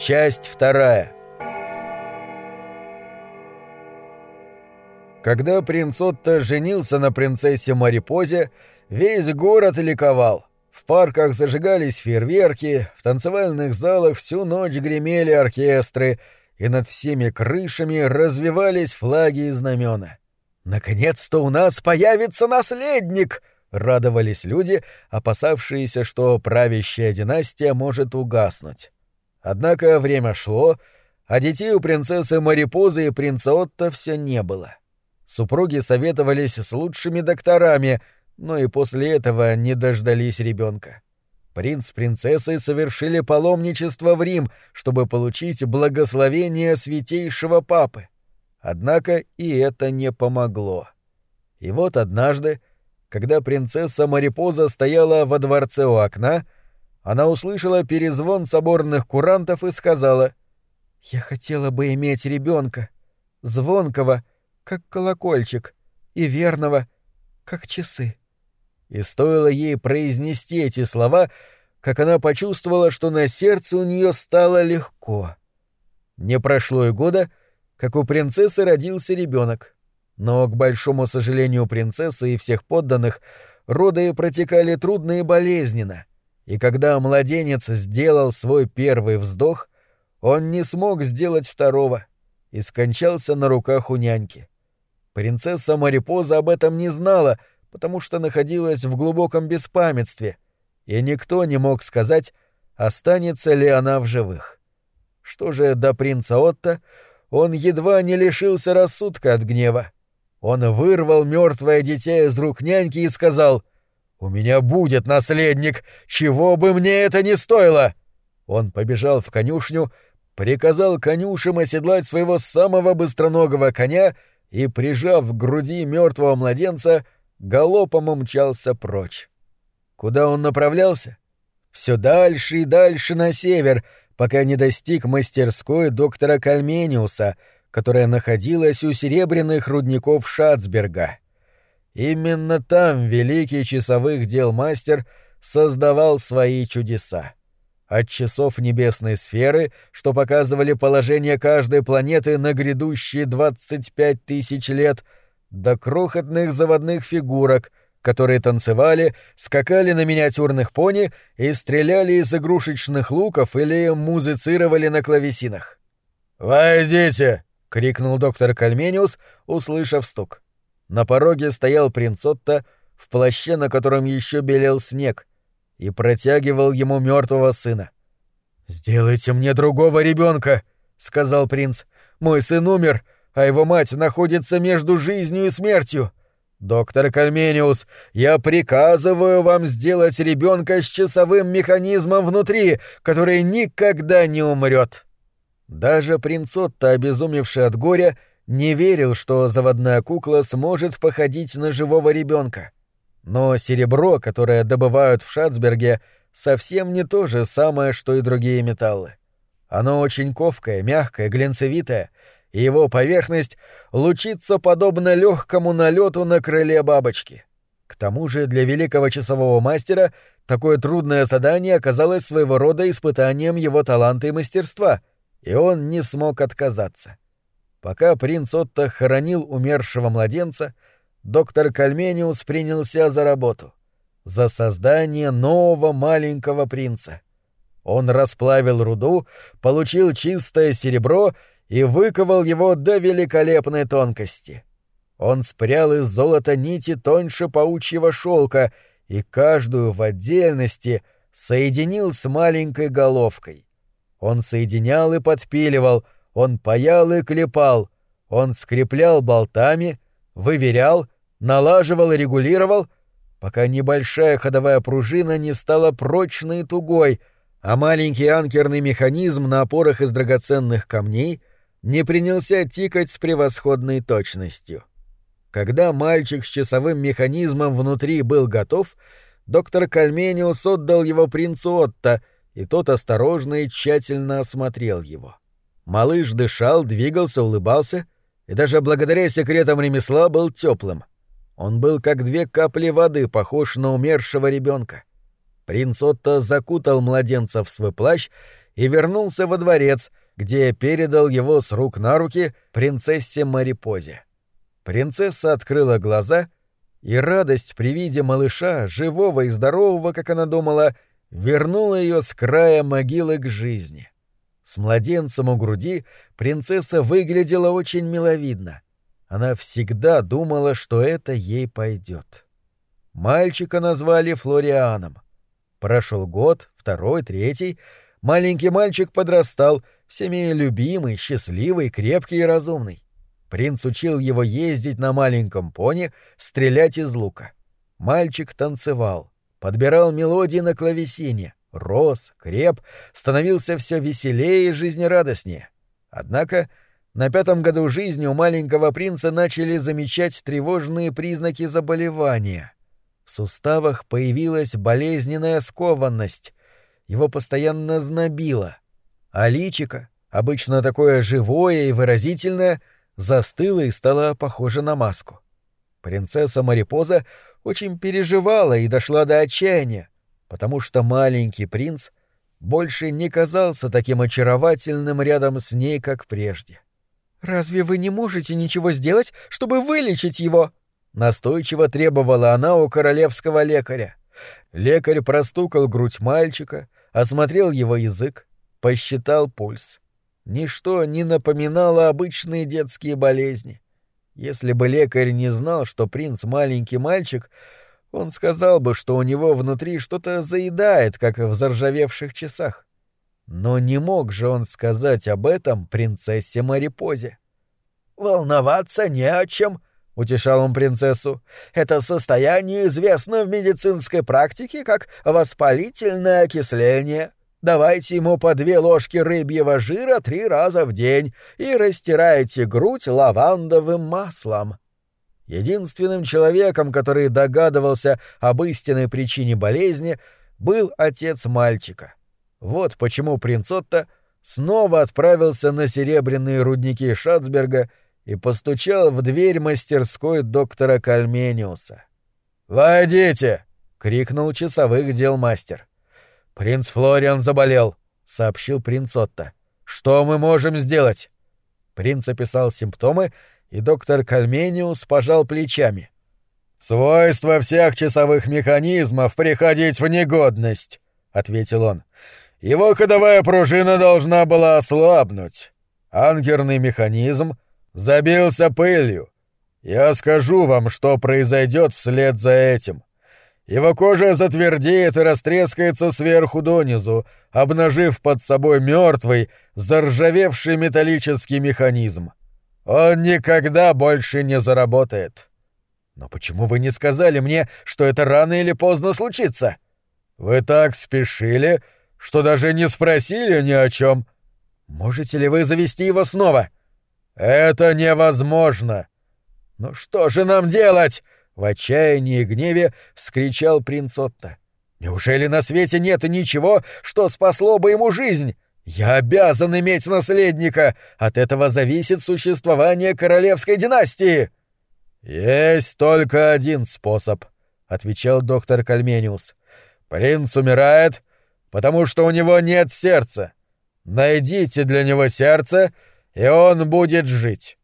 Часть вторая. Когда принц Отто женился на принцессе Марипозе, весь город ликовал. В парках зажигались фейерверки, в танцевальных залах всю ночь гремели оркестры, и над всеми крышами развивались флаги и знамена. «Наконец-то у нас появится наследник!» — радовались люди, опасавшиеся, что правящая династия может угаснуть. Однако время шло, а детей у принцессы Марипозы и принца Отто все не было. Супруги советовались с лучшими докторами, но и после этого не дождались ребенка. Принц с принцессой совершили паломничество в Рим, чтобы получить благословение святейшего папы. Однако и это не помогло. И вот однажды, когда принцесса Марипоза стояла во дворце у окна, она услышала перезвон соборных курантов и сказала «Я хотела бы иметь ребенка, звонкого, как колокольчик, и верного, как часы». И стоило ей произнести эти слова, как она почувствовала, что на сердце у нее стало легко. Не прошло и года, как у принцессы родился ребенок. Но, к большому сожалению принцессы и всех подданных, роды протекали трудно и болезненно, и когда младенец сделал свой первый вздох, он не смог сделать второго и скончался на руках у няньки. Принцесса Марипоза об этом не знала, потому что находилась в глубоком беспамятстве, и никто не мог сказать, останется ли она в живых. Что же до принца Отто, он едва не лишился рассудка от гнева. Он вырвал мертвое дитя из рук няньки и сказал «У меня будет наследник, чего бы мне это ни стоило!» Он побежал в конюшню, приказал конюшам оседлать своего самого быстроногого коня и, прижав к груди мертвого младенца, галопом умчался прочь. Куда он направлялся? Все дальше и дальше на север, пока не достиг мастерской доктора Кальмениуса — которая находилась у серебряных рудников Шацберга. Именно там великий часовых дел мастер создавал свои чудеса. От часов небесной сферы, что показывали положение каждой планеты на грядущие 25 тысяч лет, до крохотных заводных фигурок, которые танцевали, скакали на миниатюрных пони и стреляли из игрушечных луков или музицировали на клавесинах. «Войдите!» — крикнул доктор Кальмениус, услышав стук. На пороге стоял принц Отто в плаще, на котором еще белел снег, и протягивал ему мертвого сына. «Сделайте мне другого ребенка, сказал принц. «Мой сын умер, а его мать находится между жизнью и смертью. Доктор Кальмениус, я приказываю вам сделать ребенка с часовым механизмом внутри, который никогда не умрет. Даже принц Отто, обезумевший от горя, не верил, что заводная кукла сможет походить на живого ребенка. Но серебро, которое добывают в Шацберге, совсем не то же самое, что и другие металлы. Оно очень ковкое, мягкое, глинцевитое, и его поверхность лучится подобно легкому налету на крыле бабочки. К тому же для великого часового мастера такое трудное задание оказалось своего рода испытанием его таланта и мастерства — и он не смог отказаться. Пока принц Отто хоронил умершего младенца, доктор Кальмениус принялся за работу. За создание нового маленького принца. Он расплавил руду, получил чистое серебро и выковал его до великолепной тонкости. Он спрял из золота нити тоньше паучьего шелка и каждую в отдельности соединил с маленькой головкой. Он соединял и подпиливал, он паял и клепал, он скреплял болтами, выверял, налаживал и регулировал, пока небольшая ходовая пружина не стала прочной и тугой, а маленький анкерный механизм на опорах из драгоценных камней не принялся тикать с превосходной точностью. Когда мальчик с часовым механизмом внутри был готов, доктор Кальмениус отдал его принцу Отто — и тот осторожно и тщательно осмотрел его. Малыш дышал, двигался, улыбался, и даже благодаря секретам ремесла был теплым. Он был как две капли воды, похож на умершего ребенка. Принц Отто закутал младенца в свой плащ и вернулся во дворец, где передал его с рук на руки принцессе Марипозе. Принцесса открыла глаза, и радость при виде малыша, живого и здорового, как она думала, вернула ее с края могилы к жизни. С младенцем у груди принцесса выглядела очень миловидно. Она всегда думала, что это ей пойдет. Мальчика назвали Флорианом. Прошел год, второй, третий. Маленький мальчик подрастал, всеми любимый, счастливый, крепкий и разумный. Принц учил его ездить на маленьком пони, стрелять из лука. Мальчик танцевал, подбирал мелодии на клавесине, рос, креп, становился все веселее и жизнерадостнее. Однако на пятом году жизни у маленького принца начали замечать тревожные признаки заболевания. В суставах появилась болезненная скованность, его постоянно знобило, а личико, обычно такое живое и выразительное, застыло и стало похоже на маску. Принцесса Марипоза очень переживала и дошла до отчаяния, потому что маленький принц больше не казался таким очаровательным рядом с ней, как прежде. — «Разве вы не можете ничего сделать, чтобы вылечить его?» Настойчиво требовала она у королевского лекаря. Лекарь простукал грудь мальчика, осмотрел его язык, посчитал пульс. Ничто не напоминало обычные детские болезни. Если бы лекарь не знал, что принц маленький мальчик, он сказал бы, что у него внутри что-то заедает, как в заржавевших часах. Но не мог же он сказать об этом принцессе Марипозе. «Волноваться не о чем», — утешал он принцессу. «Это состояние известно в медицинской практике как воспалительное окисление. Давайте ему по две ложки рыбьего жира три раза в день и растирайте грудь лавандовым маслом». Единственным человеком, который догадывался об истинной причине болезни, был отец мальчика — вот почему принц Отто снова отправился на серебряные рудники Шацберга и постучал в дверь мастерской доктора Кальмениуса. «Войдите!» — крикнул часовых дел мастер. «Принц Флориан заболел», — сообщил принц Отто. «Что мы можем сделать?» Принц описал симптомы, и доктор Кальмениус пожал плечами. «Свойство всех часовых механизмов приходить в негодность», — ответил он. Его ходовая пружина должна была ослабнуть. Анкерный механизм забился пылью. Я скажу вам, что произойдет вслед за этим. Его кожа затвердеет и растрескается сверху донизу, обнажив под собой мертвый, заржавевший металлический механизм. Он никогда больше не заработает. Но почему вы не сказали мне, что это рано или поздно случится? Вы так спешили, что даже не спросили ни о чем. Можете ли вы завести его снова? Это невозможно. Ну что же нам делать? В отчаянии и гневе вскричал принц Отто. Неужели на свете нет ничего, что спасло бы ему жизнь? Я обязан иметь наследника. От этого зависит существование королевской династии. Есть только один способ, отвечал доктор Кальмениус. Принц умирает, потому что у него нет сердца. Найдите для него сердце, и он будет жить.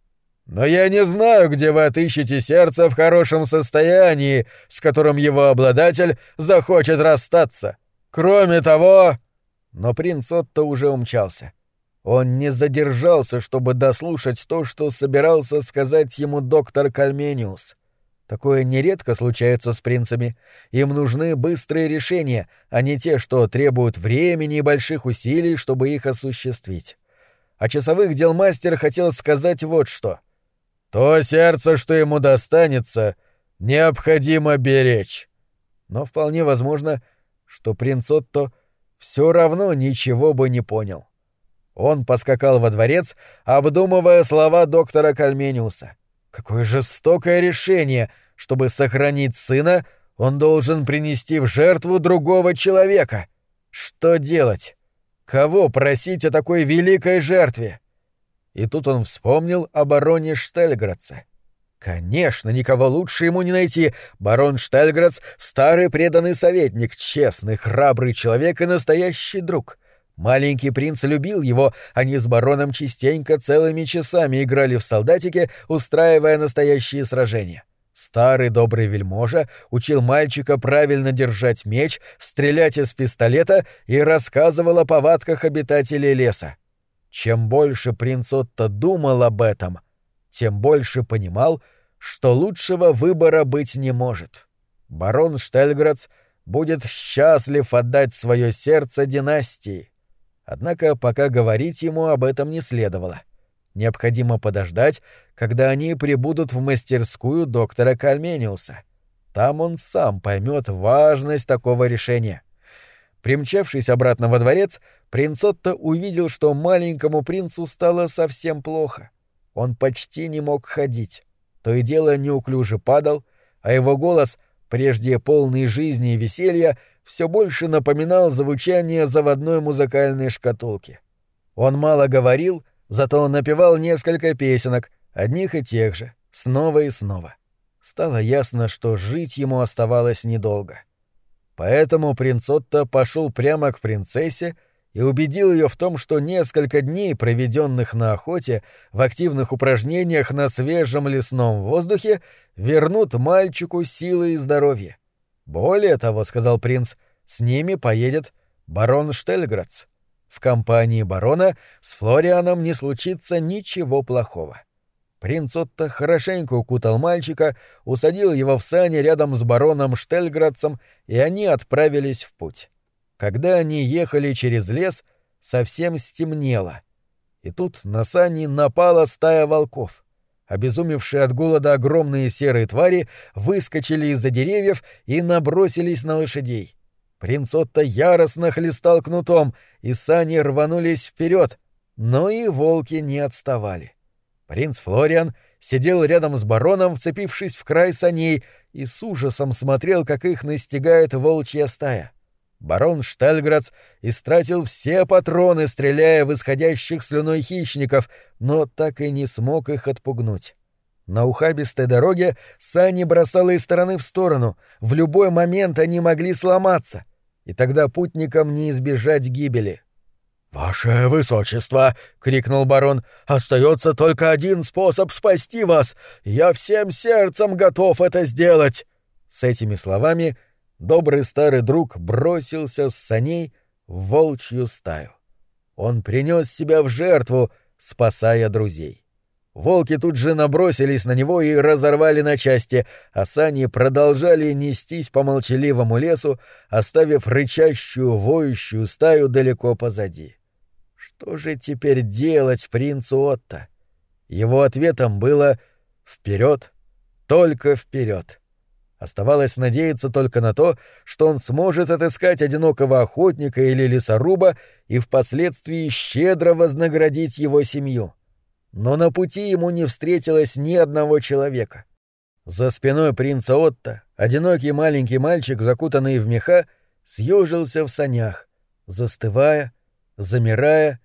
Но я не знаю, где вы отыщете сердце в хорошем состоянии, с которым его обладатель захочет расстаться. Кроме того...» Но принц Отто уже умчался. Он не задержался, чтобы дослушать то, что собирался сказать ему доктор Кальмениус. Такое нередко случается с принцами. Им нужны быстрые решения, а не те, что требуют времени и больших усилий, чтобы их осуществить. А часовых дел мастер хотел сказать вот что. «То сердце, что ему достанется, необходимо беречь». Но вполне возможно, что принц Отто все равно ничего бы не понял. Он поскакал во дворец, обдумывая слова доктора Кальмениуса — Какое жестокое решение! Чтобы сохранить сына, он должен принести в жертву другого человека. Что делать? Кого просить о такой великой жертве? И тут он вспомнил о бароне Штельградце. Конечно, никого лучше ему не найти. Барон Штельградц — старый преданный советник, честный, храбрый человек и настоящий друг. Маленький принц любил его, они с бароном частенько целыми часами играли в солдатики, устраивая настоящие сражения. Старый добрый вельможа учил мальчика правильно держать меч, стрелять из пистолета и рассказывал о повадках обитателей леса. Чем больше принц Отто думал об этом, тем больше понимал, что лучшего выбора быть не может. Барон Штельградс будет счастлив отдать свое сердце династии. Однако пока говорить ему об этом не следовало. Необходимо подождать, когда они прибудут в мастерскую доктора Кальмениуса. Там он сам поймет важность такого решения. Примчавшись обратно во дворец, принц Отто увидел, что маленькому принцу стало совсем плохо. Он почти не мог ходить. То и дело неуклюже падал, а его голос, прежде полный жизни и веселья, все больше напоминал звучание заводной музыкальной шкатулки. Он мало говорил, зато он напевал несколько песенок, одних и тех же, снова и снова. Стало ясно, что жить ему оставалось недолго. Поэтому принц Отто пошел прямо к принцессе и убедил ее в том, что несколько дней, проведенных на охоте, в активных упражнениях на свежем лесном воздухе, вернут мальчику силы и здоровье. Более того, сказал принц, с ними поедет барон Штельградс. В компании барона с Флорианом не случится ничего плохого. Принц Отто хорошенько укутал мальчика, усадил его в сани рядом с бароном Штельградцем, и они отправились в путь. Когда они ехали через лес, совсем стемнело. И тут на сани напала стая волков. Обезумевшие от голода огромные серые твари выскочили из-за деревьев и набросились на лошадей. Принц Отто яростно хлестал кнутом, и сани рванулись вперед, но и волки не отставали. Принц Флориан сидел рядом с бароном, вцепившись в край саней, и с ужасом смотрел, как их настигает волчья стая. Барон Штальградс истратил все патроны, стреляя в исходящих слюной хищников, но так и не смог их отпугнуть. На ухабистой дороге сани бросало из стороны в сторону, в любой момент они могли сломаться, и тогда путникам не избежать гибели. «Ваше высочество!» — крикнул барон. «Остается только один способ спасти вас! Я всем сердцем готов это сделать!» С этими словами добрый старый друг бросился с саней в волчью стаю. Он принес себя в жертву, спасая друзей. Волки тут же набросились на него и разорвали на части, а сани продолжали нестись по молчаливому лесу, оставив рычащую, воющую стаю далеко позади. Что же теперь делать принцу Отто? Его ответом было «Вперед! Только вперед!» Оставалось надеяться только на то, что он сможет отыскать одинокого охотника или лесоруба и впоследствии щедро вознаградить его семью. Но на пути ему не встретилось ни одного человека. За спиной принца Отто одинокий маленький мальчик, закутанный в меха, съежился в санях, застывая, замирая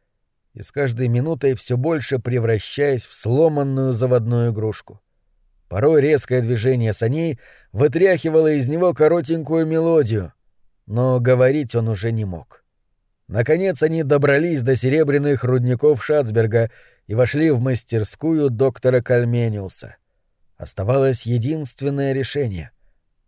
и с каждой минутой все больше превращаясь в сломанную заводную игрушку. Порой резкое движение саней вытряхивало из него коротенькую мелодию, но говорить он уже не мог. Наконец они добрались до серебряных рудников Шацберга и вошли в мастерскую доктора Кальмениуса. Оставалось единственное решение.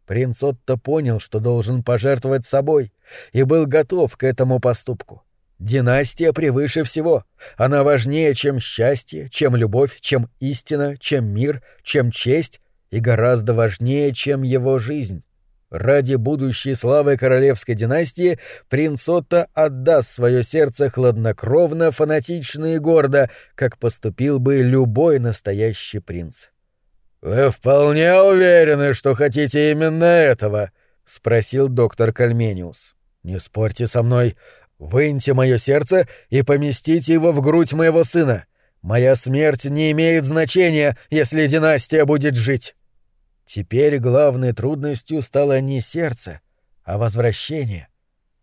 Принц Отто понял, что должен пожертвовать собой, и был готов к этому поступку. Династия превыше всего. Она важнее, чем счастье, чем любовь, чем истина, чем мир, чем честь и гораздо важнее, чем его жизнь. Ради будущей славы королевской династии принц Отто отдаст свое сердце хладнокровно, фанатично и гордо, как поступил бы любой настоящий принц. «Вы вполне уверены, что хотите именно этого?» — спросил доктор Кальмениус. «Не спорьте со мной. Выньте мое сердце и поместите его в грудь моего сына. Моя смерть не имеет значения, если династия будет жить. Теперь главной трудностью стало не сердце, а возвращение.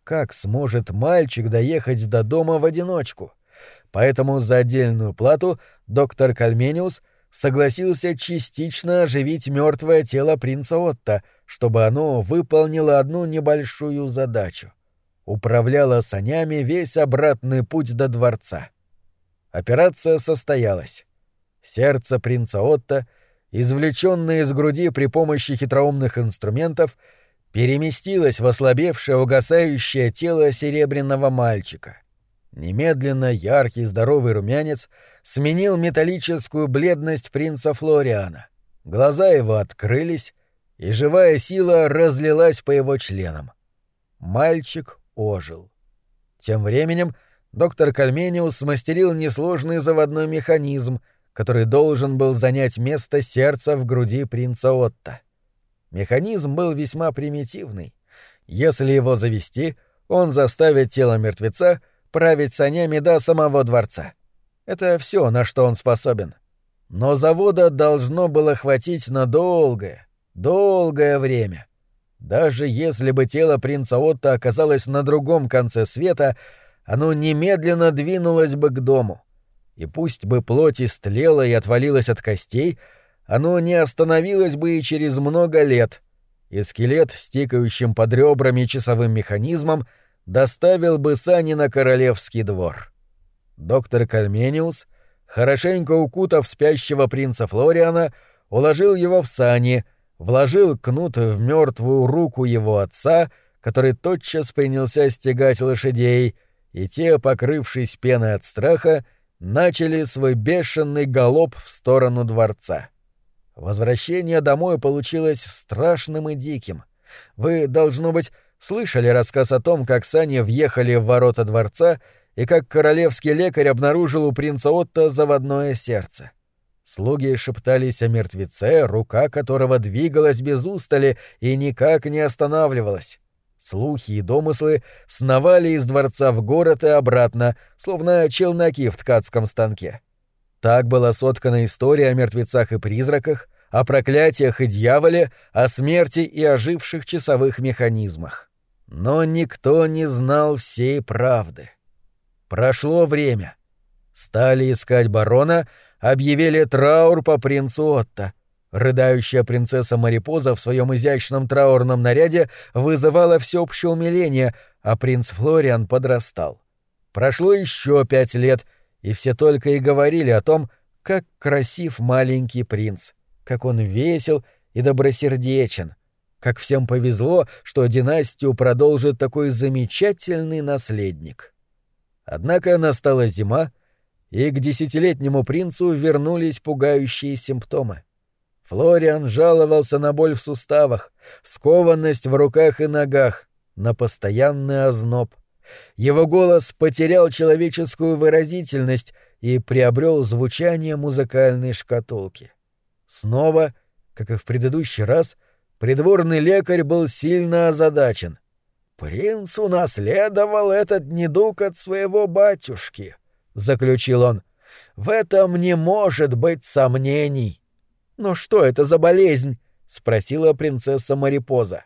Как сможет мальчик доехать до дома в одиночку? Поэтому за отдельную плату доктор Кальмениус согласился частично оживить мертвое тело принца Отто, чтобы оно выполнило одну небольшую задачу. Управляла санями весь обратный путь до дворца. Операция состоялась. Сердце принца Отто, извлеченное из груди при помощи хитроумных инструментов, переместилось в ослабевшее угасающее тело серебряного мальчика. Немедленно яркий здоровый румянец сменил металлическую бледность принца Флориана. Глаза его открылись, и живая сила разлилась по его членам. Мальчик ожил. Тем временем доктор Кальмениус смастерил несложный заводной механизм, который должен был занять место сердца в груди принца Отто. Механизм был весьма примитивный. Если его завести, он заставит тело мертвеца править санями до самого дворца. Это все, на что он способен. Но завода должно было хватить на долгое, долгое время. Даже если бы тело принца Отто оказалось на другом конце света, оно немедленно двинулось бы к дому. И пусть бы плоть истлела и отвалилась от костей, оно не остановилось бы и через много лет, и скелет с под ребрами часовым механизмом доставил бы сани на королевский двор. Доктор Кальмениус, хорошенько укутав спящего принца Флориана, уложил его в сани — вложил кнут в мертвую руку его отца, который тотчас принялся стегать лошадей, и те, покрывшись пеной от страха, начали свой бешеный галоп в сторону дворца. Возвращение домой получилось страшным и диким. Вы, должно быть, слышали рассказ о том, как сани въехали в ворота дворца и как королевский лекарь обнаружил у принца Отто заводное сердце. Слуги шептались о мертвеце, рука которого двигалась без устали и никак не останавливалась. Слухи и домыслы сновали из дворца в город и обратно, словно челноки в ткацком станке. Так была соткана история о мертвецах и призраках, о проклятиях и дьяволе, о смерти и оживших часовых механизмах. Но никто не знал всей правды. Прошло время. Стали искать барона — объявили траур по принцу Отто. Рыдающая принцесса Марипоза в своем изящном траурном наряде вызывала всеобщее умиление, а принц Флориан подрастал. Прошло еще пять лет, и все только и говорили о том, как красив маленький принц, как он весел и добросердечен, как всем повезло, что династию продолжит такой замечательный наследник. Однако настала зима, и к десятилетнему принцу вернулись пугающие симптомы. Флориан жаловался на боль в суставах, скованность в руках и ногах, на постоянный озноб. Его голос потерял человеческую выразительность и приобрел звучание музыкальной шкатулки. Снова, как и в предыдущий раз, придворный лекарь был сильно озадачен. «Принц унаследовал этот недуг от своего батюшки», — заключил он. «В этом не может быть сомнений». «Но что это за болезнь?» — спросила принцесса Марипоза.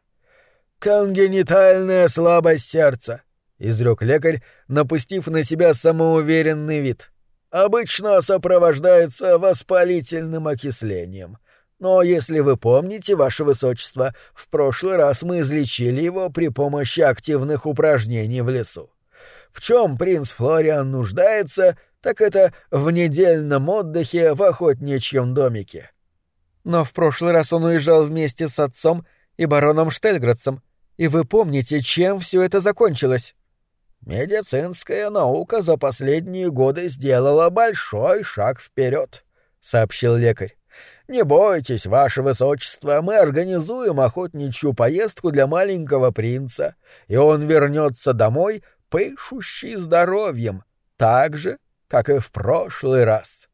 «Конгенитальная слабость сердца», — изрек лекарь, напустив на себя самоуверенный вид. «Обычно сопровождается воспалительным окислением. Но если вы помните, ваше высочество, в прошлый раз мы излечили его при помощи активных упражнений в лесу. В чем принц Флориан нуждается, так это в недельном отдыхе в охотничьем домике. Но в прошлый раз он уезжал вместе с отцом и бароном Штельградцем, и вы помните, чем все это закончилось? Медицинская наука за последние годы сделала большой шаг вперед, сообщил лекарь. Не бойтесь, ваше высочество, мы организуем охотничью поездку для маленького принца, и он вернется домой пышущий здоровьем, так же, как и в прошлый раз.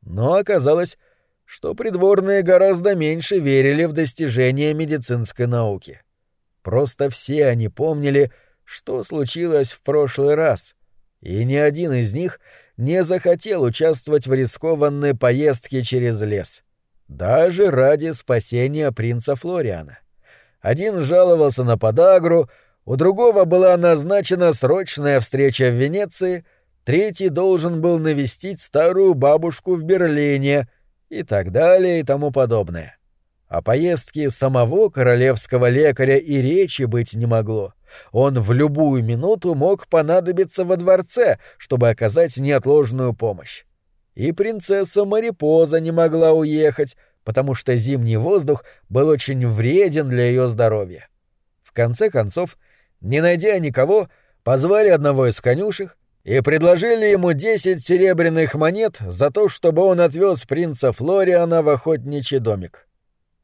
Но оказалось, что придворные гораздо меньше верили в достижения медицинской науки. Просто все они помнили, что случилось в прошлый раз, и ни один из них не захотел участвовать в рискованной поездке через лес, даже ради спасения принца Флориана. Один жаловался на подагру, у другого была назначена срочная встреча в Венеции, третий должен был навестить старую бабушку в Берлине и так далее и тому подобное. О поездке самого королевского лекаря и речи быть не могло. Он в любую минуту мог понадобиться во дворце, чтобы оказать неотложную помощь. И принцесса Марипоза не могла уехать, потому что зимний воздух был очень вреден для ее здоровья. В конце концов, не найдя никого, позвали одного из конюшек и предложили ему десять серебряных монет за то, чтобы он отвез принца Флориана в охотничий домик.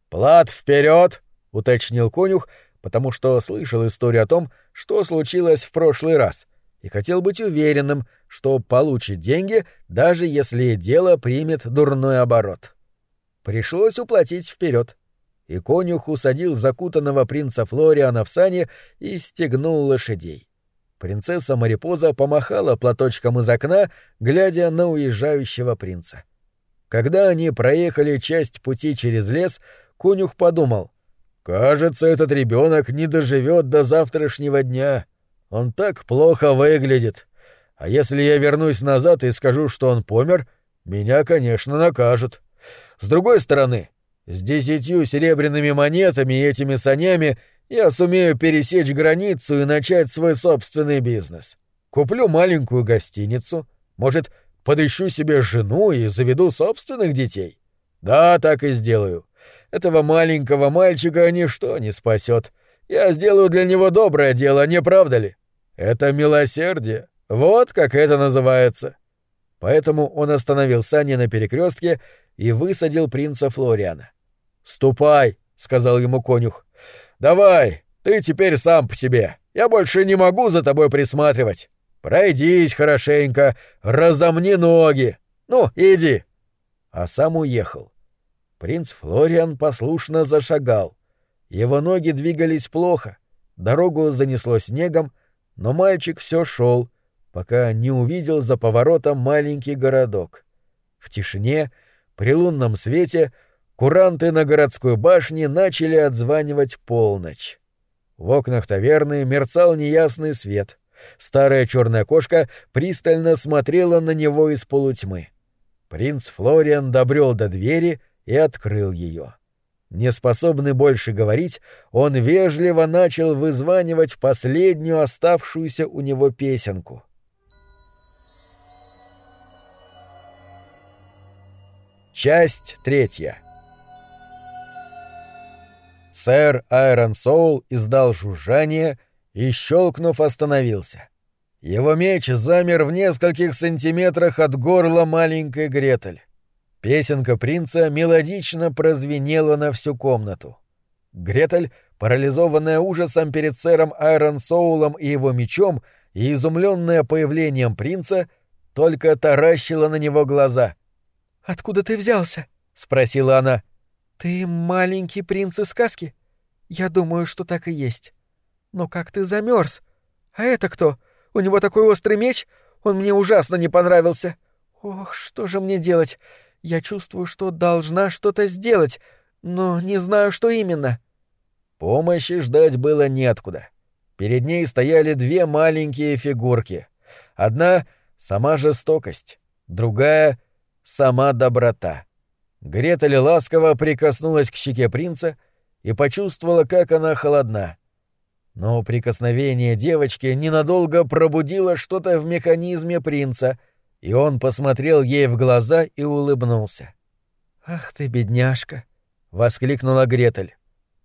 «Плат вперед!» — уточнил конюх, потому что слышал историю о том, что случилось в прошлый раз, и хотел быть уверенным, что получит деньги, даже если дело примет дурной оборот. Пришлось уплатить вперед. И конюх усадил закутанного принца Флориана в сани и стегнул лошадей. Принцесса Марипоза помахала платочком из окна, глядя на уезжающего принца. Когда они проехали часть пути через лес, конюх подумал. «Кажется, этот ребенок не доживет до завтрашнего дня. Он так плохо выглядит. А если я вернусь назад и скажу, что он помер, меня, конечно, накажут. С другой стороны, с десятью серебряными монетами и этими санями — я сумею пересечь границу и начать свой собственный бизнес. Куплю маленькую гостиницу, может, подыщу себе жену и заведу собственных детей. Да, так и сделаю. Этого маленького мальчика ничто не спасет. Я сделаю для него доброе дело, не правда ли? Это милосердие. Вот как это называется. Поэтому он остановил сани на перекрестке и высадил принца Флориана. «Ступай», — сказал ему конюх. Давай, ты теперь сам по себе. Я больше не могу за тобой присматривать. Пройдись хорошенько, разомни ноги. Ну, иди. А сам уехал. Принц Флориан послушно зашагал. Его ноги двигались плохо, дорогу занесло снегом, но мальчик все шел, пока не увидел за поворотом маленький городок. В тишине, при лунном свете — Куранты на городской башне начали отзванивать полночь. В окнах таверны мерцал неясный свет. Старая черная кошка пристально смотрела на него из полутьмы. Принц Флориан добрел до двери и открыл ее. Неспособный больше говорить, он вежливо начал вызванивать последнюю оставшуюся у него песенку. Часть третья. Сэр Айрон Соул издал жужжание и, щелкнув, остановился. Его меч замер в нескольких сантиметрах от горла маленькой Гретель. Песенка принца мелодично прозвенела на всю комнату. Гретель, парализованная ужасом перед сэром Айрон Соулом и его мечом и изумленная появлением принца, только таращила на него глаза. «Откуда ты взялся?» — спросила она. «Ты маленький принц из сказки? Я думаю, что так и есть. Но как ты замерз? А это кто? У него такой острый меч? Он мне ужасно не понравился. Ох, что же мне делать? Я чувствую, что должна что-то сделать, но не знаю, что именно». Помощи ждать было неоткуда. Перед ней стояли две маленькие фигурки. Одна — сама жестокость, другая — сама доброта. Гретель ласково прикоснулась к щеке принца и почувствовала, как она холодна. Но прикосновение девочки ненадолго пробудило что-то в механизме принца, и он посмотрел ей в глаза и улыбнулся. «Ах ты, бедняжка!» — воскликнула Гретель.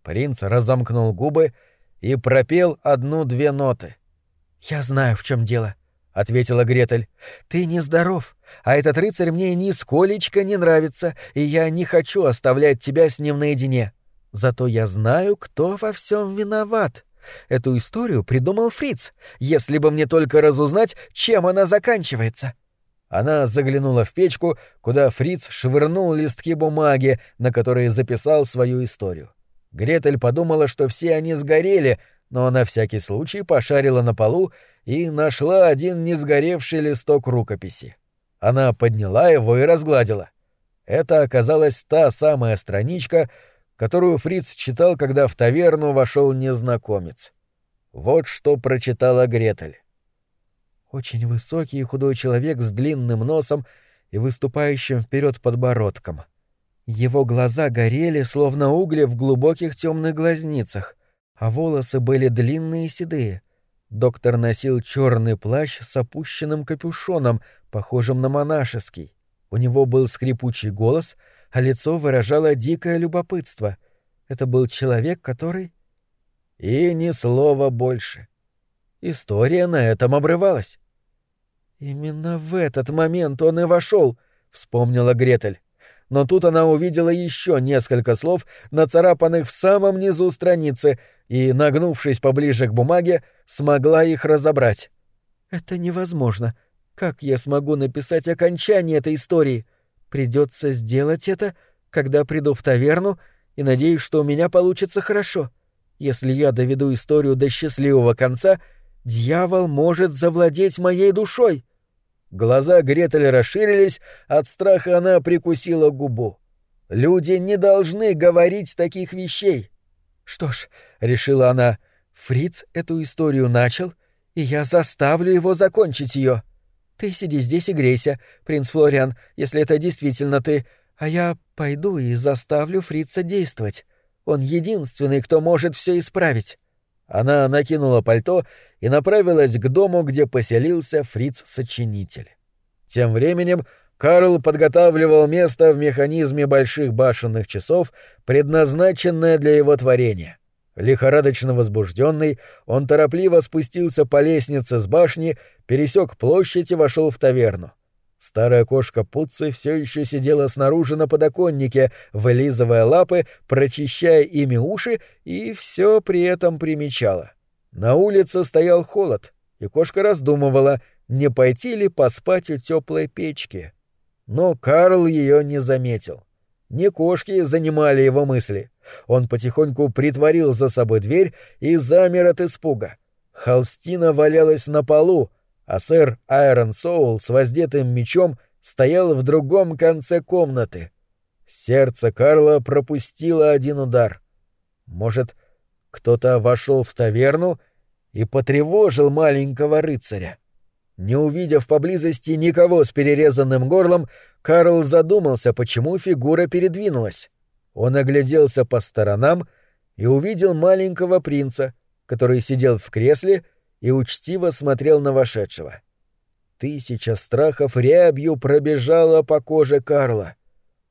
Принц разомкнул губы и пропел одну-две ноты. «Я знаю, в чем дело», — ответила Гретель. «Ты нездоров. А этот рыцарь мне нисколечко не нравится, и я не хочу оставлять тебя с ним наедине. Зато я знаю, кто во всем виноват. Эту историю придумал Фриц, если бы мне только разузнать, чем она заканчивается. Она заглянула в печку, куда Фриц швырнул листки бумаги, на которые записал свою историю. Гретель подумала, что все они сгорели, но на всякий случай пошарила на полу и нашла один несгоревший листок рукописи. Она подняла его и разгладила. Это оказалась та самая страничка, которую Фриц читал, когда в таверну вошел незнакомец. Вот что прочитала Гретель. Очень высокий и худой человек с длинным носом и выступающим вперед подбородком. Его глаза горели, словно угли в глубоких темных глазницах. а волосы были длинные и седые. Доктор носил черный плащ с опущенным капюшоном, похожим на монашеский. У него был скрипучий голос, а лицо выражало дикое любопытство. Это был человек, который... И ни слова больше. История на этом обрывалась. «Именно в этот момент он и вошел», — вспомнила Гретель. Но тут она увидела еще несколько слов, нацарапанных в самом низу страницы, и, нагнувшись поближе к бумаге, смогла их разобрать. «Это невозможно. Как я смогу написать окончание этой истории? Придется сделать это, когда приду в таверну, и надеюсь, что у меня получится хорошо. Если я доведу историю до счастливого конца, дьявол может завладеть моей душой». Глаза Гретель расширились, от страха она прикусила губу. «Люди не должны говорить таких вещей». «Что ж», — решила она, — «Фриц эту историю начал, и я заставлю его закончить ее. Ты сиди здесь и грейся, принц Флориан, если это действительно ты, а я пойду и заставлю Фрица действовать. Он единственный, кто может все исправить». Она накинула пальто и направилась к дому, где поселился Фриц-сочинитель. Тем временем Карл подготавливал место в механизме больших башенных часов, предназначенное для его творения. Лихорадочно возбужденный, он торопливо спустился по лестнице с башни, пересек площадь и вошел в таверну. Старая кошка Пуцци все еще сидела снаружи на подоконнике, вылизывая лапы, прочищая ими уши и все при этом примечала. На улице стоял холод, и кошка раздумывала, не пойти ли поспать у теплой печки. Но Карл ее не заметил. Не кошки занимали его мысли. Он потихоньку притворил за собой дверь и замер от испуга. Холстина валялась на полу, а сэр Айрон Соул с воздетым мечом стоял в другом конце комнаты. Сердце Карла пропустило один удар. Может, кто-то вошел в таверну и потревожил маленького рыцаря. Не увидев поблизости никого с перерезанным горлом, Карл задумался, почему фигура передвинулась. Он огляделся по сторонам и увидел маленького принца, который сидел в кресле и учтиво смотрел на вошедшего. Тысяча страхов рябью пробежала по коже Карла.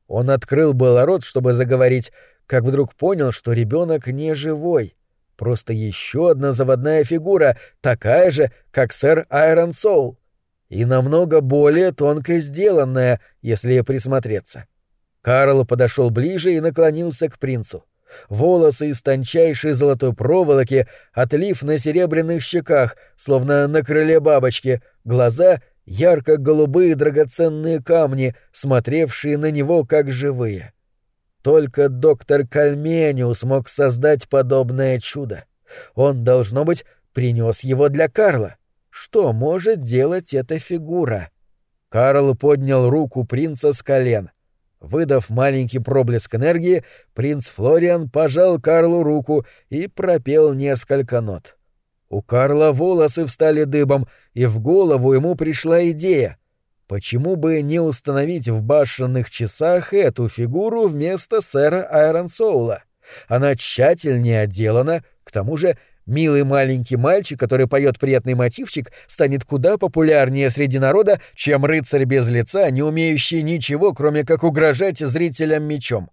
Он открыл было рот, чтобы заговорить, как вдруг понял, что ребенок не живой. Просто еще одна заводная фигура, такая же, как сэр Айрон Соул. И намного более тонко сделанная, если присмотреться. Карл подошел ближе и наклонился к принцу. — волосы из тончайшей золотой проволоки, отлив на серебряных щеках, словно на крыле бабочки, глаза — ярко-голубые драгоценные камни, смотревшие на него как живые. Только доктор Кальмениус мог создать подобное чудо. Он, должно быть, принес его для Карла. Что может делать эта фигура? Карл поднял руку принца с колен. Выдав маленький проблеск энергии, принц Флориан пожал Карлу руку и пропел несколько нот. У Карла волосы встали дыбом, и в голову ему пришла идея. Почему бы не установить в башенных часах эту фигуру вместо сэра Айрон Соула? Она тщательнее отделана, к тому же Милый маленький мальчик, который поет приятный мотивчик, станет куда популярнее среди народа, чем рыцарь без лица, не умеющий ничего, кроме как угрожать зрителям мечом.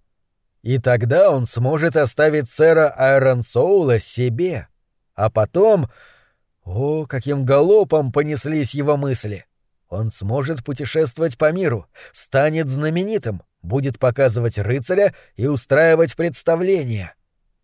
И тогда он сможет оставить сэра Айрон Соула себе. А потом... О, каким галопом понеслись его мысли! Он сможет путешествовать по миру, станет знаменитым, будет показывать рыцаря и устраивать представления. —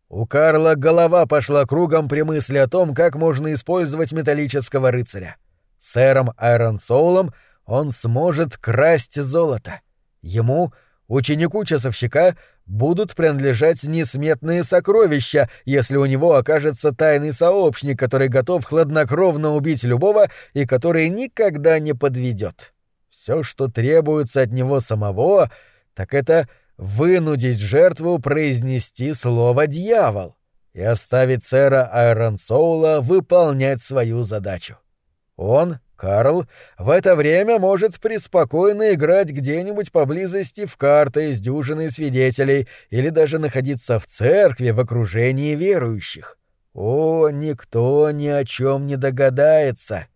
у Карла голова пошла кругом при мысли о том, как можно использовать металлического рыцаря. Сэром Айрон Соулом он сможет красть золото. Ему, ученику часовщика, будут принадлежать несметные сокровища, если у него окажется тайный сообщник, который готов хладнокровно убить любого и который никогда не подведет. Все, что требуется от него самого, так это вынудить жертву произнести слово «дьявол» и оставить сэра Айрон Соула выполнять свою задачу. Он, Карл, в это время может преспокойно играть где-нибудь поблизости в карты с дюжиной свидетелей или даже находиться в церкви в окружении верующих. О, никто ни о чем не догадается.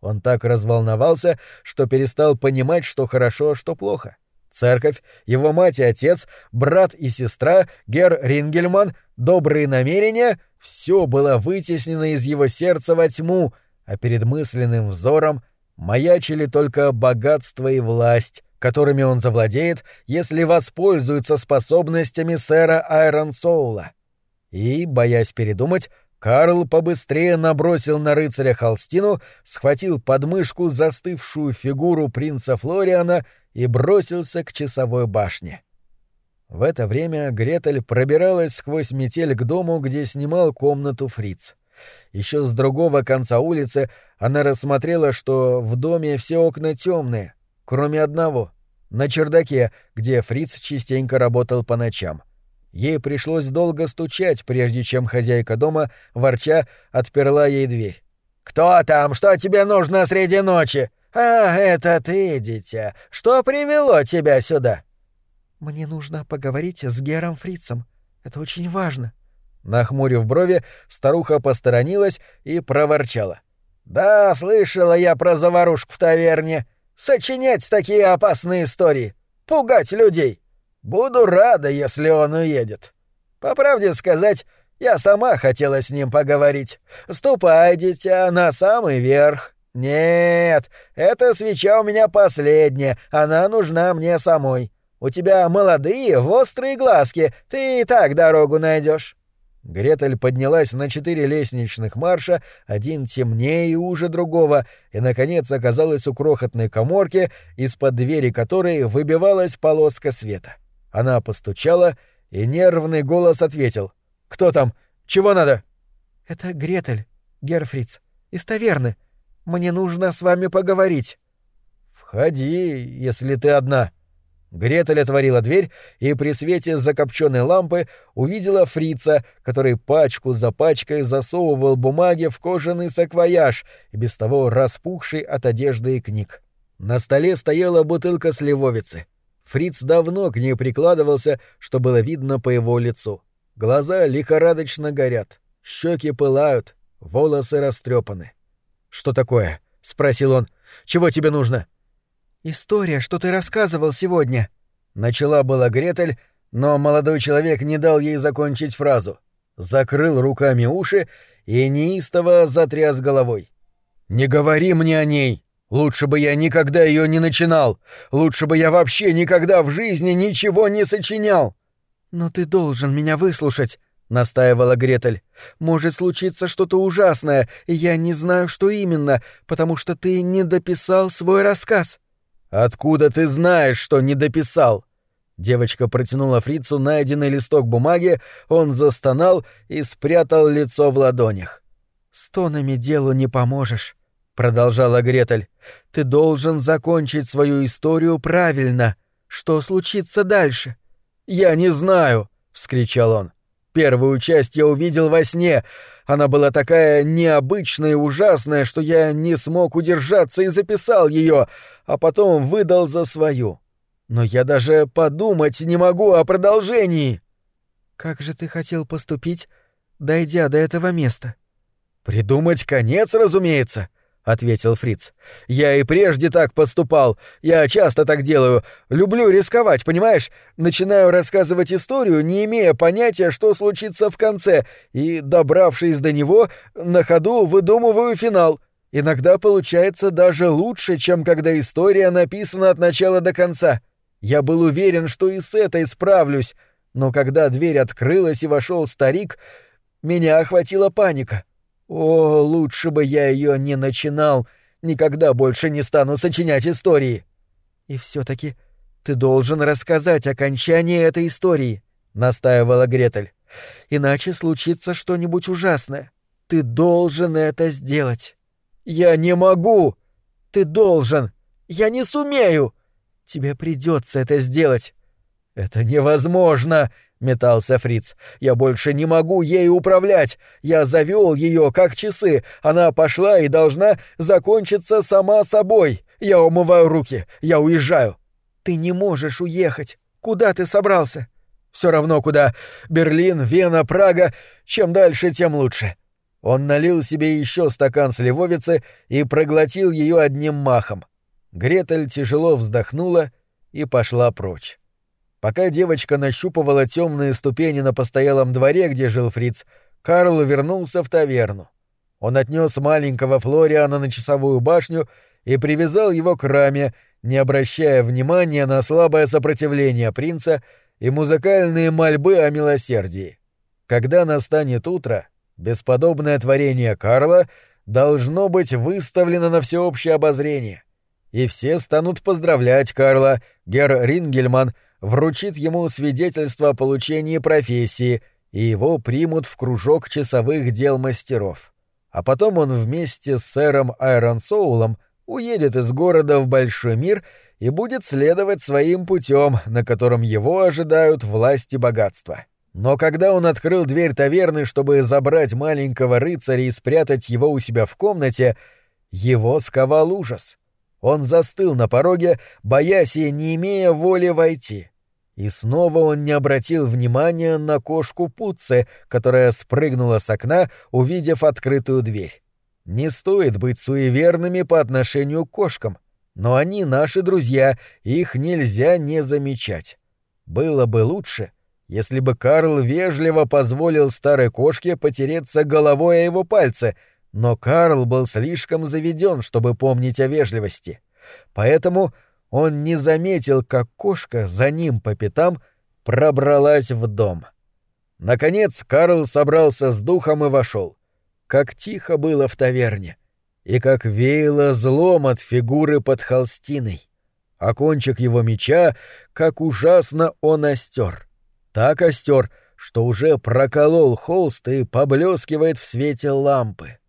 Он так разволновался, что перестал понимать, что хорошо, а что плохо. Церковь, его мать и отец, брат и сестра, Гер Рингельман, добрые намерения — все было вытеснено из его сердца во тьму, а перед мысленным взором маячили только богатство и власть, которыми он завладеет, если воспользуется способностями сэра Айрон Соула. И, боясь передумать, Карл побыстрее набросил на рыцаря холстину, схватил подмышку застывшую фигуру принца Флориана и бросился к часовой башне. В это время Гретель пробиралась сквозь метель к дому, где снимал комнату Фриц. Еще с другого конца улицы она рассмотрела, что в доме все окна темные, кроме одного — на чердаке, где Фриц частенько работал по ночам. Ей пришлось долго стучать, прежде чем хозяйка дома, ворча, отперла ей дверь. «Кто там? Что тебе нужно среди ночи?» «А, это ты, дитя. Что привело тебя сюда?» «Мне нужно поговорить с Гером Фрицем. Это очень важно». Нахмурив брови, старуха посторонилась и проворчала. «Да, слышала я про заварушку в таверне. Сочинять такие опасные истории. Пугать людей. Буду рада, если он уедет. По правде сказать, я сама хотела с ним поговорить. Ступай, дитя, на самый верх. Нет, эта свеча у меня последняя, она нужна мне самой. У тебя молодые, острые глазки, ты и так дорогу найдешь. Гретель поднялась на четыре лестничных марша, один темнее и уже другого, и, наконец, оказалась у крохотной коморки, из-под двери которой выбивалась полоска света. Она постучала, и нервный голос ответил. «Кто там? Чего надо?» «Это Гретель, Герфриц, из таверны. Мне нужно с вами поговорить». «Входи, если ты одна». Гретель отворила дверь и при свете закопченной лампы увидела фрица, который пачку за пачкой засовывал бумаги в кожаный саквояж и без того распухший от одежды и книг. На столе стояла бутылка сливовицы. Фриц давно к ней прикладывался, что было видно по его лицу. Глаза лихорадочно горят, щеки пылают, волосы растрепаны. «Что такое?» — спросил он. «Чего тебе нужно?» «История, что ты рассказывал сегодня». Начала была Гретель, но молодой человек не дал ей закончить фразу. Закрыл руками уши и неистово затряс головой. «Не говори мне о ней! Лучше бы я никогда ее не начинал! Лучше бы я вообще никогда в жизни ничего не сочинял!» «Но ты должен меня выслушать!» — настаивала Гретель. «Может случиться что-то ужасное, и я не знаю, что именно, потому что ты не дописал свой рассказ». «Откуда ты знаешь, что не дописал?» Девочка протянула фрицу найденный листок бумаги, он застонал и спрятал лицо в ладонях. «Стонами делу не поможешь», — продолжала Гретель. «Ты должен закончить свою историю правильно. Что случится дальше?» «Я не знаю», — вскричал он. «Первую часть я увидел во сне. Она была такая необычная и ужасная, что я не смог удержаться и записал ее, а потом выдал за свою. Но я даже подумать не могу о продолжении. Как же ты хотел поступить, дойдя до этого места? Придумать конец, разумеется, ответил Фриц. Я и прежде так поступал. Я часто так делаю. Люблю рисковать, понимаешь? Начинаю рассказывать историю, не имея понятия, что случится в конце, и, добравшись до него, на ходу выдумываю финал. Иногда получается даже лучше, чем когда история написана от начала до конца. Я был уверен, что и с этой справлюсь, но когда дверь открылась и вошел старик, меня охватила паника. О, лучше бы я ее не начинал, никогда больше не стану сочинять истории. И все-таки ты должен рассказать окончание этой истории, настаивала Гретель. Иначе случится что-нибудь ужасное. Ты должен это сделать. «Я не могу!» «Ты должен! Я не сумею!» «Тебе придется это сделать!» «Это невозможно!» — метался Фриц. «Я больше не могу ей управлять! Я завел ее как часы! Она пошла и должна закончиться сама собой! Я умываю руки! Я уезжаю!» «Ты не можешь уехать! Куда ты собрался?» Все равно куда. Берлин, Вена, Прага. Чем дальше, тем лучше. Он налил себе еще стакан сливовицы и проглотил ее одним махом. Гретель тяжело вздохнула и пошла прочь. Пока девочка нащупывала темные ступени на постоялом дворе, где жил Фриц, Карл вернулся в таверну. Он отнес маленького Флориана на часовую башню и привязал его к раме, не обращая внимания на слабое сопротивление принца и музыкальные мольбы о милосердии. Когда настанет утро, бесподобное творение Карла должно быть выставлено на всеобщее обозрение, и все станут поздравлять Карла, Гер Рингельман вручит ему свидетельство о получении профессии, и его примут в кружок часовых дел мастеров. А потом он вместе с сэром Айрон Соулом уедет из города в большой мир и будет следовать своим путем, на котором его ожидают власть и богатство. Но когда он открыл дверь таверны, чтобы забрать маленького рыцаря и спрятать его у себя в комнате, его сковал ужас. Он застыл на пороге, боясь и не имея воли войти. И снова он не обратил внимания на кошку Пуцци, которая спрыгнула с окна, увидев открытую дверь. Не стоит быть суеверными по отношению к кошкам, но они наши друзья, их нельзя не замечать. Было бы лучше, если бы Карл вежливо позволил старой кошке потереться головой о его пальцы — но Карл был слишком заведен, чтобы помнить о вежливости. Поэтому он не заметил, как кошка за ним по пятам пробралась в дом. Наконец Карл собрался с духом и вошел. Как тихо было в таверне, и как веяло злом от фигуры под холстиной. А кончик его меча, как ужасно он остер. Так остер, что уже проколол холст и поблескивает в свете лампы.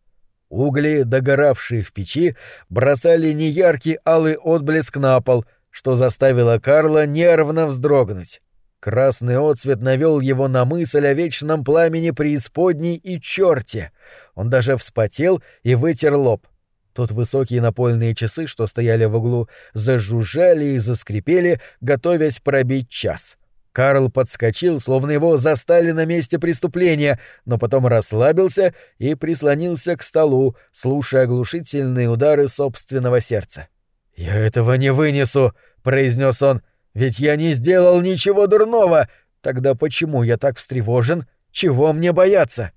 Угли, догоравшие в печи, бросали неяркий алый отблеск на пол, что заставило Карла нервно вздрогнуть. Красный отцвет навел его на мысль о вечном пламени преисподней и черте. Он даже вспотел и вытер лоб. Тут высокие напольные часы, что стояли в углу, зажужжали и заскрипели, готовясь пробить час. Карл подскочил, словно его застали на месте преступления, но потом расслабился и прислонился к столу, слушая оглушительные удары собственного сердца. «Я этого не вынесу», — произнес он, — «ведь я не сделал ничего дурного. Тогда почему я так встревожен? Чего мне бояться?»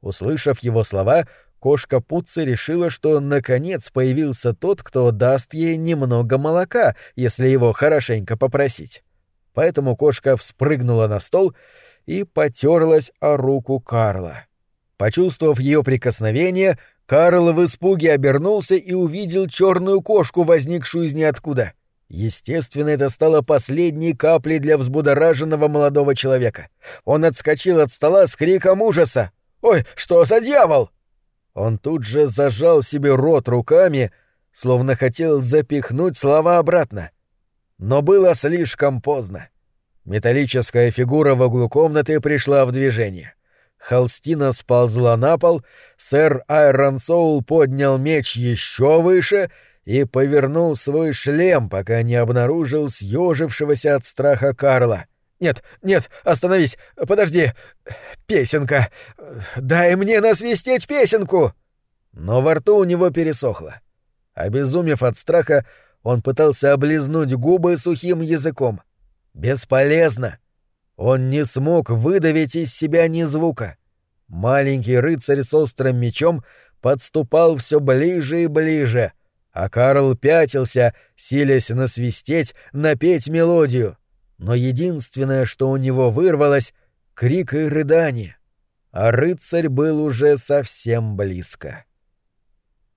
Услышав его слова, кошка Пуцци решила, что наконец появился тот, кто даст ей немного молока, если его хорошенько попросить поэтому кошка вспрыгнула на стол и потерлась о руку Карла. Почувствовав ее прикосновение, Карл в испуге обернулся и увидел черную кошку, возникшую из ниоткуда. Естественно, это стало последней каплей для взбудораженного молодого человека. Он отскочил от стола с криком ужаса. «Ой, что за дьявол!» Он тут же зажал себе рот руками, словно хотел запихнуть слова обратно. — но было слишком поздно. Металлическая фигура в углу комнаты пришла в движение. Холстина сползла на пол, сэр Айрон Соул поднял меч еще выше и повернул свой шлем, пока не обнаружил съежившегося от страха Карла. «Нет, нет, остановись, подожди. Песенка. Дай мне насвистеть песенку!» Но во рту у него пересохло. Обезумев от страха, он пытался облизнуть губы сухим языком. Бесполезно. Он не смог выдавить из себя ни звука. Маленький рыцарь с острым мечом подступал все ближе и ближе, а Карл пятился, силясь насвистеть, напеть мелодию. Но единственное, что у него вырвалось — крик и рыдание. А рыцарь был уже совсем близко.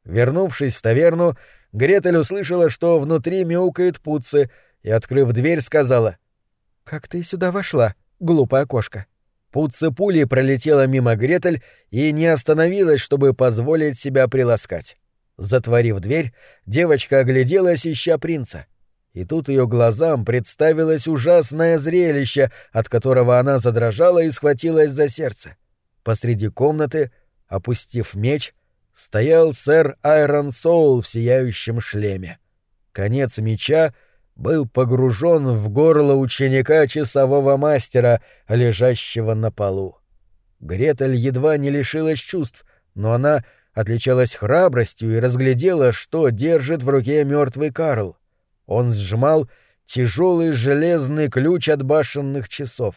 Вернувшись в таверну, Гретель услышала, что внутри мяукает Пуцци, и, открыв дверь, сказала «Как ты сюда вошла, глупая кошка?» Пуцци пулей пролетела мимо Гретель и не остановилась, чтобы позволить себя приласкать. Затворив дверь, девочка огляделась, ища принца. И тут ее глазам представилось ужасное зрелище, от которого она задрожала и схватилась за сердце. Посреди комнаты, опустив меч, — стоял сэр Айрон Соул в сияющем шлеме. Конец меча был погружен в горло ученика часового мастера, лежащего на полу. Гретель едва не лишилась чувств, но она отличалась храбростью и разглядела, что держит в руке мертвый Карл. Он сжимал тяжелый железный ключ от башенных часов.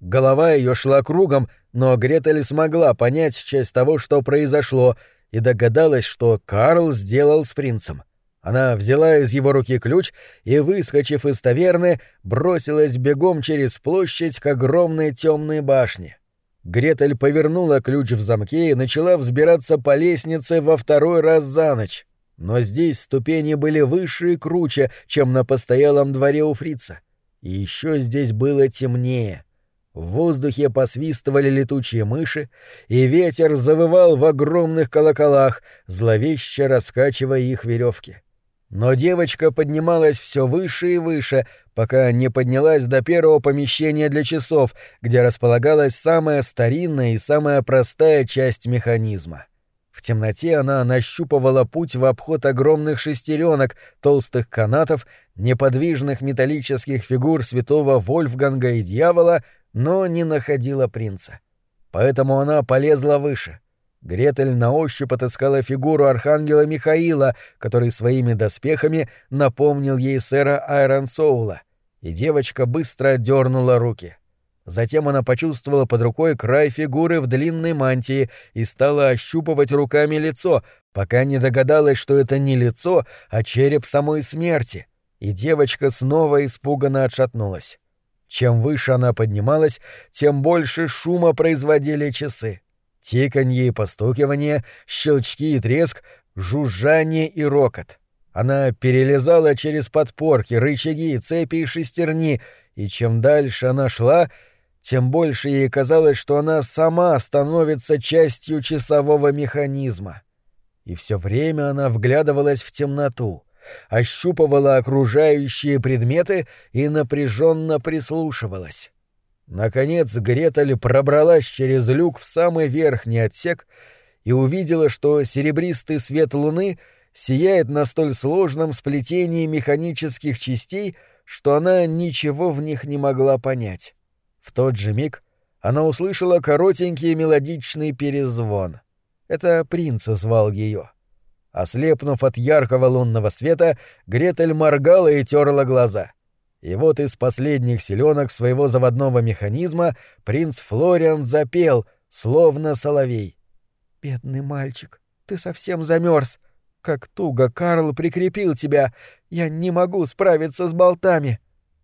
Голова ее шла кругом, но Гретель смогла понять часть того, что произошло, и догадалась, что Карл сделал с принцем. Она взяла из его руки ключ и, выскочив из таверны, бросилась бегом через площадь к огромной темной башне. Гретель повернула ключ в замке и начала взбираться по лестнице во второй раз за ночь. Но здесь ступени были выше и круче, чем на постоялом дворе у фрица. И еще здесь было темнее. В воздухе посвистывали летучие мыши, и ветер завывал в огромных колоколах, зловеще раскачивая их веревки. Но девочка поднималась все выше и выше, пока не поднялась до первого помещения для часов, где располагалась самая старинная и самая простая часть механизма. В темноте она нащупывала путь в обход огромных шестеренок, толстых канатов, неподвижных металлических фигур святого Вольфганга и дьявола, но не находила принца. Поэтому она полезла выше. Гретель на ощупь отыскала фигуру архангела Михаила, который своими доспехами напомнил ей сэра Айрон Соула, и девочка быстро дернула руки — Затем она почувствовала под рукой край фигуры в длинной мантии и стала ощупывать руками лицо, пока не догадалась, что это не лицо, а череп самой смерти. И девочка снова испуганно отшатнулась. Чем выше она поднималась, тем больше шума производили часы. Тиканье и постукивание, щелчки и треск, жужжание и рокот. Она перелезала через подпорки, рычаги, цепи и шестерни, и чем дальше она шла, тем больше ей казалось, что она сама становится частью часового механизма. И все время она вглядывалась в темноту, ощупывала окружающие предметы и напряженно прислушивалась. Наконец Гретель пробралась через люк в самый верхний отсек и увидела, что серебристый свет луны сияет на столь сложном сплетении механических частей, что она ничего в них не могла понять. В тот же миг она услышала коротенький мелодичный перезвон. Это принц звал ее. Ослепнув от яркого лунного света, Гретель моргала и терла глаза. И вот из последних селенок своего заводного механизма принц Флориан запел, словно соловей. «Бедный мальчик, ты совсем замерз. Как туго Карл прикрепил тебя. Я не могу справиться с болтами.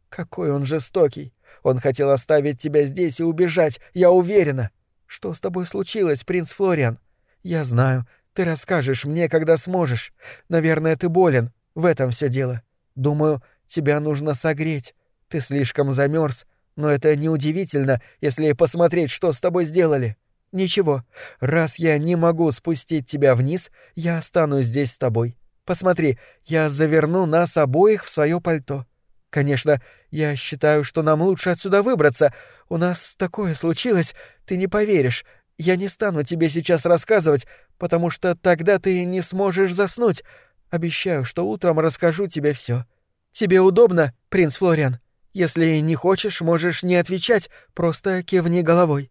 Какой он жестокий. Он хотел оставить тебя здесь и убежать, я уверена. Что с тобой случилось, принц Флориан? Я знаю. Ты расскажешь мне, когда сможешь. Наверное, ты болен. В этом все дело. Думаю, тебя нужно согреть. Ты слишком замерз. Но это неудивительно, если посмотреть, что с тобой сделали. Ничего. Раз я не могу спустить тебя вниз, я останусь здесь с тобой. Посмотри, я заверну нас обоих в свое пальто. Конечно, я считаю, что нам лучше отсюда выбраться. У нас такое случилось, ты не поверишь. Я не стану тебе сейчас рассказывать, потому что тогда ты не сможешь заснуть. Обещаю, что утром расскажу тебе все. Тебе удобно, принц Флориан? Если не хочешь, можешь не отвечать, просто кивни головой.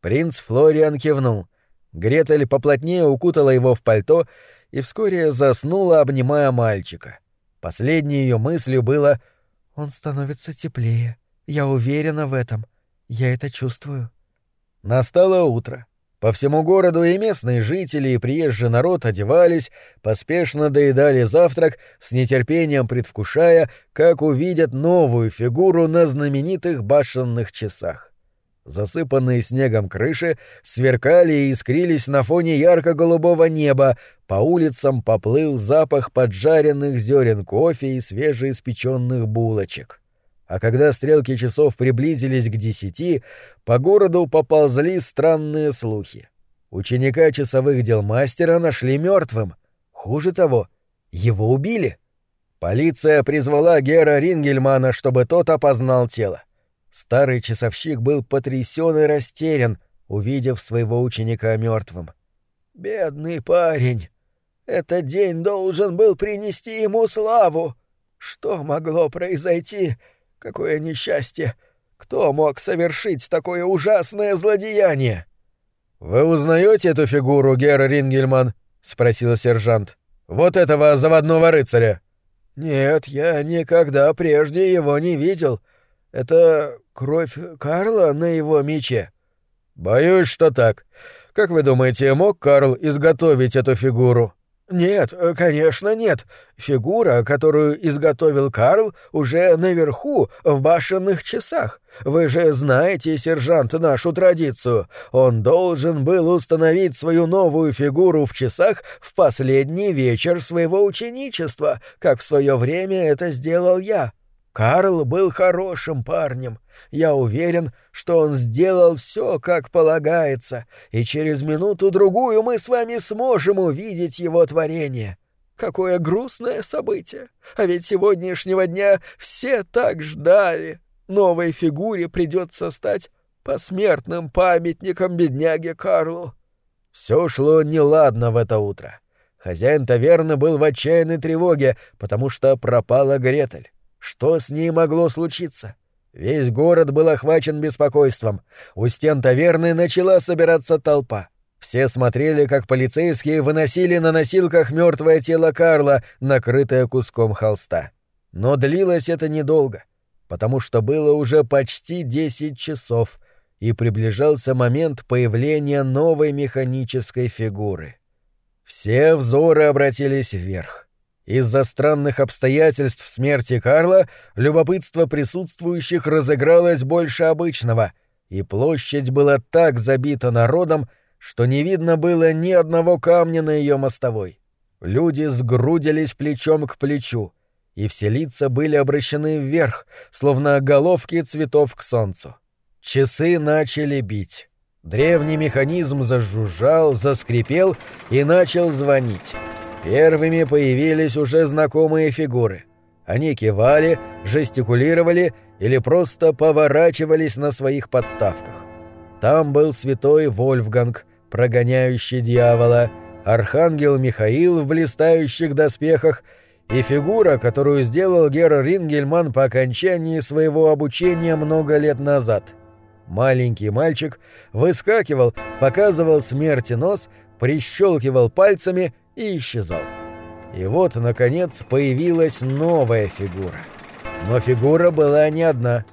Принц Флориан кивнул. Гретель поплотнее укутала его в пальто и вскоре заснула, обнимая мальчика. Последней ее мыслью было — он становится теплее. Я уверена в этом. Я это чувствую. Настало утро. По всему городу и местные жители, и приезжий народ одевались, поспешно доедали завтрак, с нетерпением предвкушая, как увидят новую фигуру на знаменитых башенных часах. Засыпанные снегом крыши сверкали и искрились на фоне ярко-голубого неба, по улицам поплыл запах поджаренных зерен кофе и свежеиспеченных булочек. А когда стрелки часов приблизились к десяти, по городу поползли странные слухи. Ученика часовых дел мастера нашли мертвым. Хуже того, его убили. Полиция призвала Гера Рингельмана, чтобы тот опознал тело. Старый часовщик был потрясен и растерян, увидев своего ученика мертвым. «Бедный парень! Этот день должен был принести ему славу!» Что могло произойти? Какое несчастье! Кто мог совершить такое ужасное злодеяние? Вы узнаете эту фигуру, Гер Рингельман? спросил сержант. Вот этого заводного рыцаря. Нет, я никогда прежде его не видел. Это кровь Карла на его мече. Боюсь, что так. Как вы думаете, мог Карл изготовить эту фигуру? Нет, конечно, нет. Фигура, которую изготовил Карл, уже наверху, в башенных часах. Вы же знаете, сержант, нашу традицию. Он должен был установить свою новую фигуру в часах в последний вечер своего ученичества, как в свое время это сделал я. Карл был хорошим парнем. Я уверен, что он сделал все, как полагается, и через минуту-другую мы с вами сможем увидеть его творение. Какое грустное событие! А ведь сегодняшнего дня все так ждали. Новой фигуре придется стать посмертным памятником бедняге Карлу. Все шло неладно в это утро. Хозяин таверны был в отчаянной тревоге, потому что пропала Гретель. Что с ней могло случиться? Весь город был охвачен беспокойством. У стен таверны начала собираться толпа. Все смотрели, как полицейские выносили на носилках мертвое тело Карла, накрытое куском холста. Но длилось это недолго потому что было уже почти десять часов, и приближался момент появления новой механической фигуры. Все взоры обратились вверх. Из-за странных обстоятельств смерти Карла любопытство присутствующих разыгралось больше обычного, и площадь была так забита народом, что не видно было ни одного камня на ее мостовой. Люди сгрудились плечом к плечу — и все лица были обращены вверх, словно головки цветов к солнцу. Часы начали бить. Древний механизм зажужжал, заскрипел и начал звонить. Первыми появились уже знакомые фигуры. Они кивали, жестикулировали или просто поворачивались на своих подставках. Там был святой Вольфганг, прогоняющий дьявола, архангел Михаил в блистающих доспехах — и фигура, которую сделал Гера Рингельман по окончании своего обучения много лет назад. Маленький мальчик выскакивал, показывал смерти нос, прищелкивал пальцами и исчезал. И вот, наконец, появилась новая фигура. Но фигура была не одна.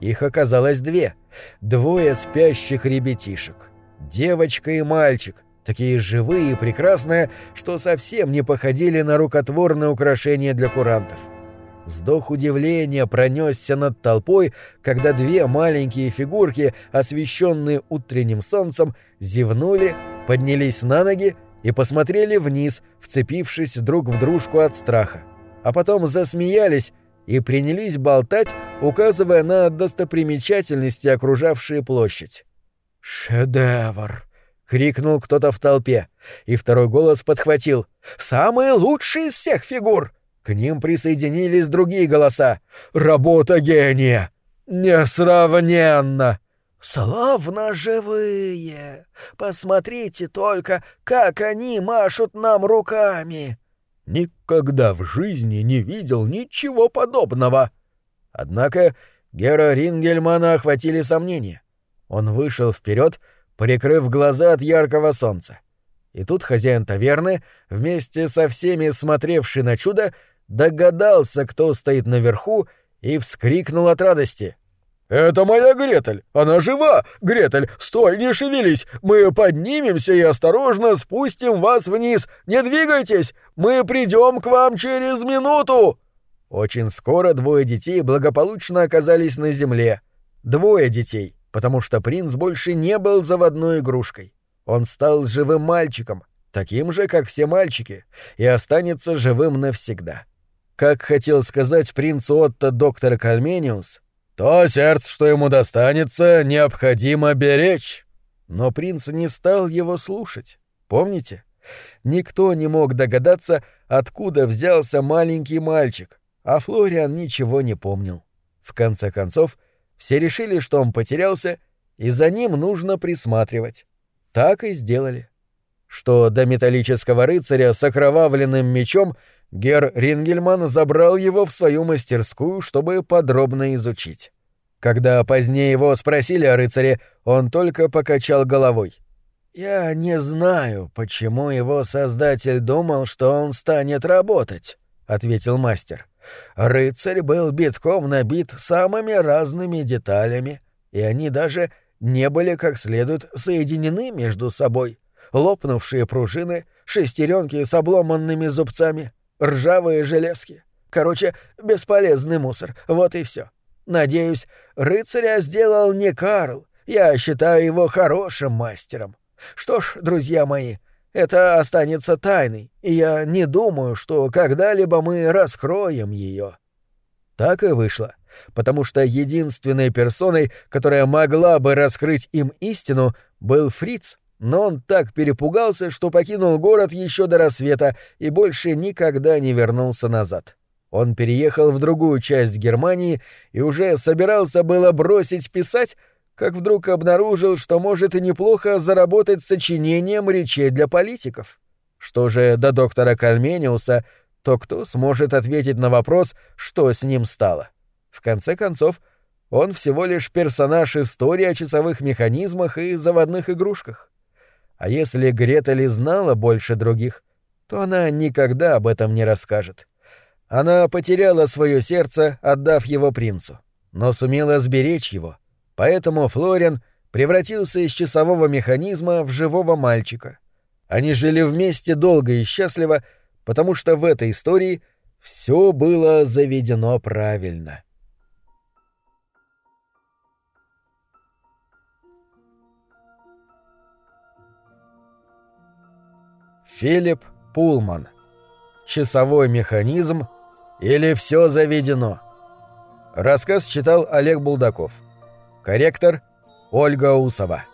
Их оказалось две. Двое спящих ребятишек. Девочка и мальчик — такие живые и прекрасные, что совсем не походили на рукотворное украшение для курантов. Вздох удивления пронесся над толпой, когда две маленькие фигурки, освещенные утренним солнцем, зевнули, поднялись на ноги и посмотрели вниз, вцепившись друг в дружку от страха. А потом засмеялись и принялись болтать, указывая на достопримечательности, окружавшие площадь. «Шедевр!» крикнул кто-то в толпе, и второй голос подхватил «Самые лучшие из всех фигур!» К ним присоединились другие голоса «Работа гения! Несравненно!» «Славно живые! Посмотрите только, как они машут нам руками!» Никогда в жизни не видел ничего подобного. Однако Гера Рингельмана охватили сомнения. Он вышел вперед прикрыв глаза от яркого солнца. И тут хозяин таверны, вместе со всеми смотревший на чудо, догадался, кто стоит наверху, и вскрикнул от радости. «Это моя Гретель! Она жива! Гретель, стой, не шевелись! Мы поднимемся и осторожно спустим вас вниз! Не двигайтесь! Мы придем к вам через минуту!» Очень скоро двое детей благополучно оказались на земле. Двое детей — потому что принц больше не был заводной игрушкой. Он стал живым мальчиком, таким же, как все мальчики, и останется живым навсегда. Как хотел сказать принцу Отто доктор Кальмениус, «То сердце, что ему достанется, необходимо беречь». Но принц не стал его слушать. Помните? Никто не мог догадаться, откуда взялся маленький мальчик, а Флориан ничего не помнил. В конце концов, все решили, что он потерялся, и за ним нужно присматривать. Так и сделали. Что до металлического рыцаря с окровавленным мечом Гер Рингельман забрал его в свою мастерскую, чтобы подробно изучить. Когда позднее его спросили о рыцаре, он только покачал головой. «Я не знаю, почему его создатель думал, что он станет работать», — ответил мастер. «Рыцарь был битком набит самыми разными деталями, и они даже не были как следует соединены между собой. Лопнувшие пружины, шестеренки с обломанными зубцами, ржавые железки. Короче, бесполезный мусор, вот и все. Надеюсь, рыцаря сделал не Карл. Я считаю его хорошим мастером. Что ж, друзья мои, это останется тайной, и я не думаю, что когда-либо мы раскроем ее. Так и вышло, потому что единственной персоной, которая могла бы раскрыть им истину, был Фриц, но он так перепугался, что покинул город еще до рассвета и больше никогда не вернулся назад. Он переехал в другую часть Германии и уже собирался было бросить писать, как вдруг обнаружил, что может и неплохо заработать сочинением речей для политиков. Что же до доктора Кальмениуса, то кто сможет ответить на вопрос, что с ним стало? В конце концов, он всего лишь персонаж истории о часовых механизмах и заводных игрушках. А если Гретели знала больше других, то она никогда об этом не расскажет. Она потеряла свое сердце, отдав его принцу, но сумела сберечь его — Поэтому Флориан превратился из часового механизма в живого мальчика. Они жили вместе долго и счастливо, потому что в этой истории все было заведено правильно. Филипп Пулман. Часовой механизм или все заведено. Рассказ читал Олег Булдаков. Корректор Ольга Усова.